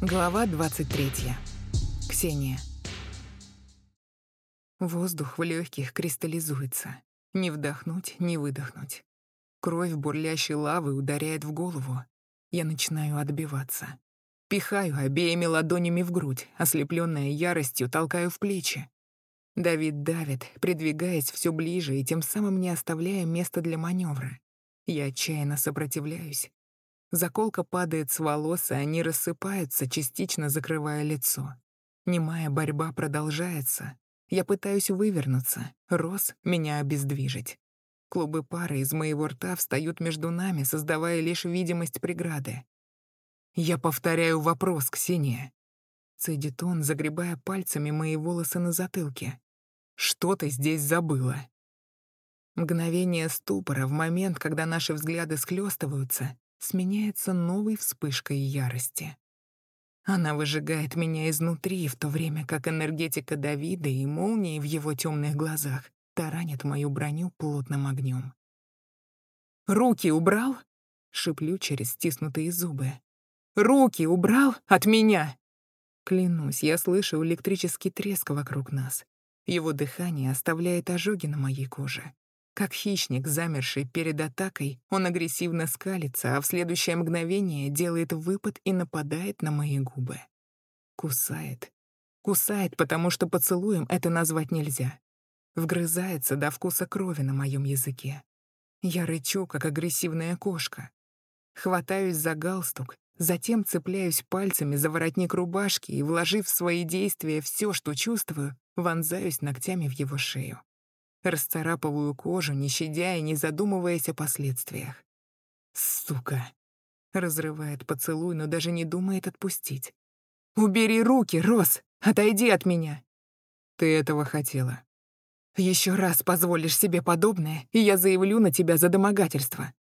Глава 23. Ксения. Воздух в легких кристаллизуется. Не вдохнуть, не выдохнуть. Кровь бурлящей лавы ударяет в голову. Я начинаю отбиваться. Пихаю обеими ладонями в грудь, ослепленная яростью, толкаю в плечи. Давид давит, придвигаясь все ближе и тем самым не оставляя места для маневра. Я отчаянно сопротивляюсь, Заколка падает с волос, и они рассыпаются, частично закрывая лицо. Немая борьба продолжается. Я пытаюсь вывернуться. Рос меня обездвижить. Клубы пары из моего рта встают между нами, создавая лишь видимость преграды. «Я повторяю вопрос, Ксения». Цедит он, загребая пальцами мои волосы на затылке. «Что ты здесь забыла?» Мгновение ступора в момент, когда наши взгляды схлестываются, сменяется новой вспышкой ярости. Она выжигает меня изнутри, в то время как энергетика Давида и молнии в его темных глазах таранят мою броню плотным огнем. «Руки убрал?» — шиплю через стиснутые зубы. «Руки убрал от меня!» Клянусь, я слышу электрический треск вокруг нас. Его дыхание оставляет ожоги на моей коже. Как хищник, замерший перед атакой, он агрессивно скалится, а в следующее мгновение делает выпад и нападает на мои губы. Кусает. Кусает, потому что поцелуем это назвать нельзя. Вгрызается до вкуса крови на моем языке. Я рычу, как агрессивная кошка. Хватаюсь за галстук, затем цепляюсь пальцами за воротник рубашки и, вложив в свои действия все, что чувствую, вонзаюсь ногтями в его шею. Расцарапываю кожу, не щадя и не задумываясь о последствиях. «Сука!» Разрывает поцелуй, но даже не думает отпустить. «Убери руки, Рос! Отойди от меня!» «Ты этого хотела». Еще раз позволишь себе подобное, и я заявлю на тебя за домогательство».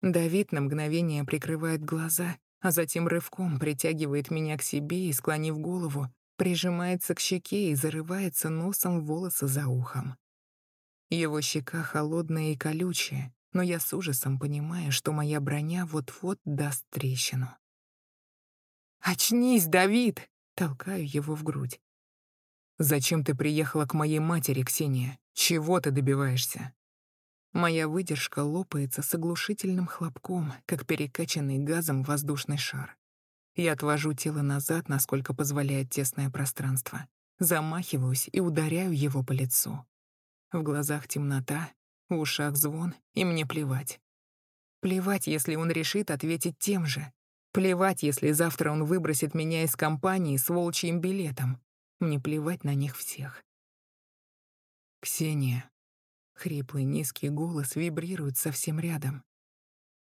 Давид на мгновение прикрывает глаза, а затем рывком притягивает меня к себе и, склонив голову, прижимается к щеке и зарывается носом в волосы за ухом. Его щека холодная и колючая, но я с ужасом понимаю, что моя броня вот-вот даст трещину. «Очнись, Давид!» — толкаю его в грудь. «Зачем ты приехала к моей матери, Ксения? Чего ты добиваешься?» Моя выдержка лопается с оглушительным хлопком, как перекачанный газом воздушный шар. Я отвожу тело назад, насколько позволяет тесное пространство. Замахиваюсь и ударяю его по лицу. В глазах темнота, в ушах звон, и мне плевать. Плевать, если он решит ответить тем же. Плевать, если завтра он выбросит меня из компании с волчьим билетом. Мне плевать на них всех. «Ксения». Хриплый низкий голос вибрирует совсем рядом.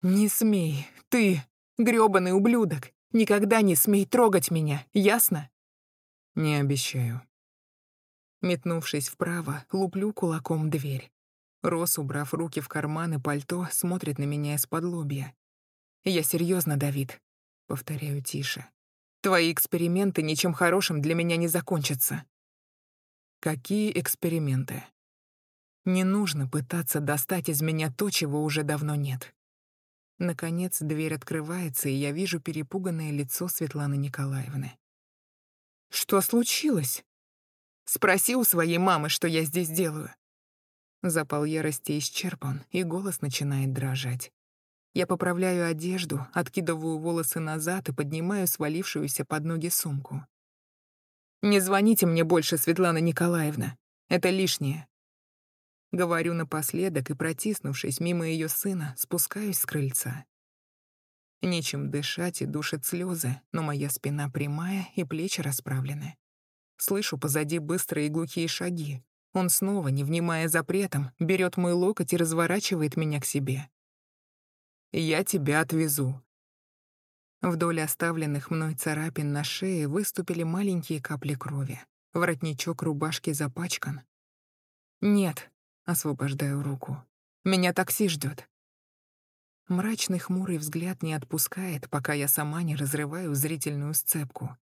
«Не смей, ты, грёбаный ублюдок! Никогда не смей трогать меня, ясно? Не обещаю. Метнувшись вправо, луплю кулаком дверь. Рос, убрав руки в карманы пальто, смотрит на меня из-под лобья. «Я серьезно, Давид», — повторяю тише. «Твои эксперименты ничем хорошим для меня не закончатся». «Какие эксперименты?» «Не нужно пытаться достать из меня то, чего уже давно нет. Наконец дверь открывается, и я вижу перепуганное лицо Светланы Николаевны. «Что случилось?» «Спроси у своей мамы, что я здесь делаю». Запал ярости исчерпан, и голос начинает дрожать. Я поправляю одежду, откидываю волосы назад и поднимаю свалившуюся под ноги сумку. «Не звоните мне больше, Светлана Николаевна. Это лишнее. Говорю напоследок и, протиснувшись мимо ее сына, спускаюсь с крыльца. Нечем дышать и душат слезы, но моя спина прямая и плечи расправлены. Слышу позади быстрые глухие шаги. Он снова, не внимая запретом, берет мой локоть и разворачивает меня к себе. «Я тебя отвезу». Вдоль оставленных мной царапин на шее выступили маленькие капли крови. Воротничок рубашки запачкан. «Нет», Освобождаю руку. Меня такси ждет. Мрачный хмурый взгляд не отпускает, пока я сама не разрываю зрительную сцепку.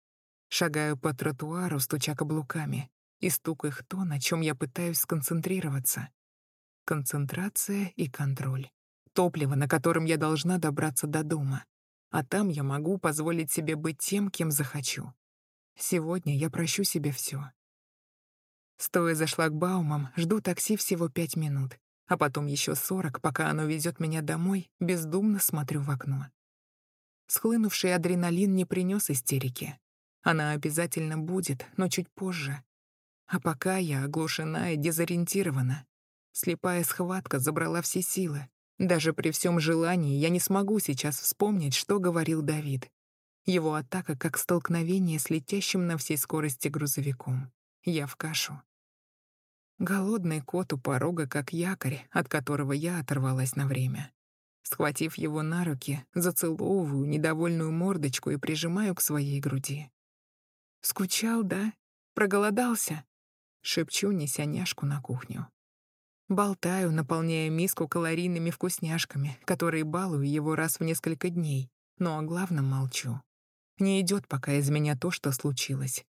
Шагаю по тротуару, стуча каблуками, и стук их то, на чем я пытаюсь сконцентрироваться. Концентрация и контроль. Топливо, на котором я должна добраться до дома. а там я могу позволить себе быть тем, кем захочу. Сегодня я прощу себе все. Стоя за шлагбаумом, жду такси всего пять минут, а потом еще сорок, пока оно везет меня домой, бездумно смотрю в окно. Схлынувший адреналин не принес истерики. Она обязательно будет, но чуть позже. А пока я оглушена и дезориентирована. Слепая схватка забрала все силы. Даже при всем желании я не смогу сейчас вспомнить, что говорил Давид. Его атака как столкновение с летящим на всей скорости грузовиком. Я в кашу. Голодный кот у порога, как якорь, от которого я оторвалась на время. Схватив его на руки, зацеловываю недовольную мордочку и прижимаю к своей груди. «Скучал, да? Проголодался?» — шепчу, неся няшку на кухню. Болтаю, наполняя миску калорийными вкусняшками, которые балую его раз в несколько дней, но о главном молчу. Не идет пока из меня то, что случилось.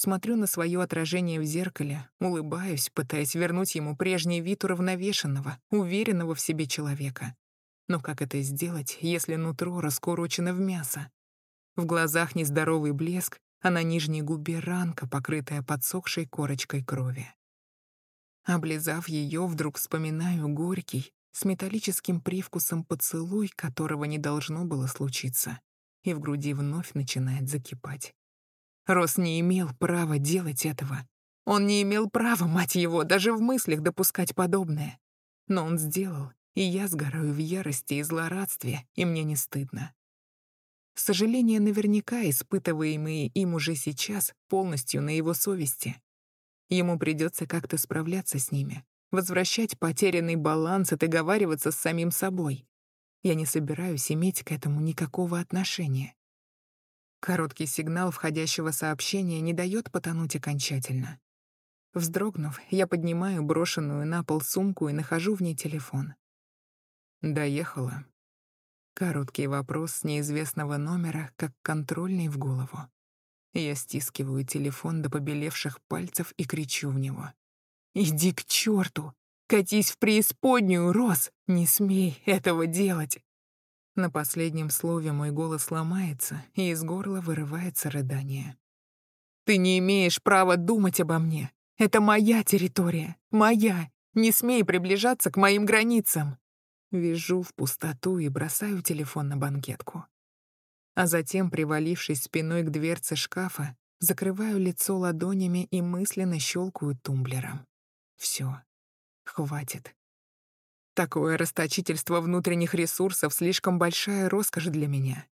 Смотрю на свое отражение в зеркале, улыбаюсь, пытаясь вернуть ему прежний вид уравновешенного, уверенного в себе человека. Но как это сделать, если нутро раскурочено в мясо? В глазах нездоровый блеск, а на нижней губе ранка, покрытая подсохшей корочкой крови. Облизав ее, вдруг вспоминаю горький, с металлическим привкусом поцелуй, которого не должно было случиться, и в груди вновь начинает закипать. Рос не имел права делать этого. Он не имел права, мать его, даже в мыслях допускать подобное. Но он сделал, и я сгораю в ярости и злорадстве, и мне не стыдно. Сожаления наверняка испытываемые им уже сейчас полностью на его совести. Ему придется как-то справляться с ними, возвращать потерянный баланс и договариваться с самим собой. Я не собираюсь иметь к этому никакого отношения. Короткий сигнал входящего сообщения не дает потонуть окончательно. Вздрогнув, я поднимаю брошенную на пол сумку и нахожу в ней телефон. «Доехала». Короткий вопрос с неизвестного номера, как контрольный в голову. Я стискиваю телефон до побелевших пальцев и кричу в него. «Иди к черту! Катись в преисподнюю, Рос! Не смей этого делать!» На последнем слове мой голос ломается, и из горла вырывается рыдание. «Ты не имеешь права думать обо мне. Это моя территория. Моя. Не смей приближаться к моим границам!» Вижу в пустоту и бросаю телефон на банкетку. А затем, привалившись спиной к дверце шкафа, закрываю лицо ладонями и мысленно щелкаю тумблером. Все, хватит. Такое расточительство внутренних ресурсов слишком большая роскошь для меня.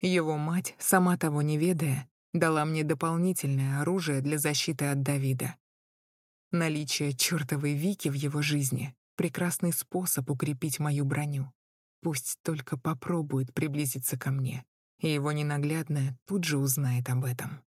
Его мать, сама того не ведая, дала мне дополнительное оружие для защиты от Давида. Наличие чертовой Вики в его жизни — прекрасный способ укрепить мою броню. Пусть только попробует приблизиться ко мне, и его ненаглядная тут же узнает об этом.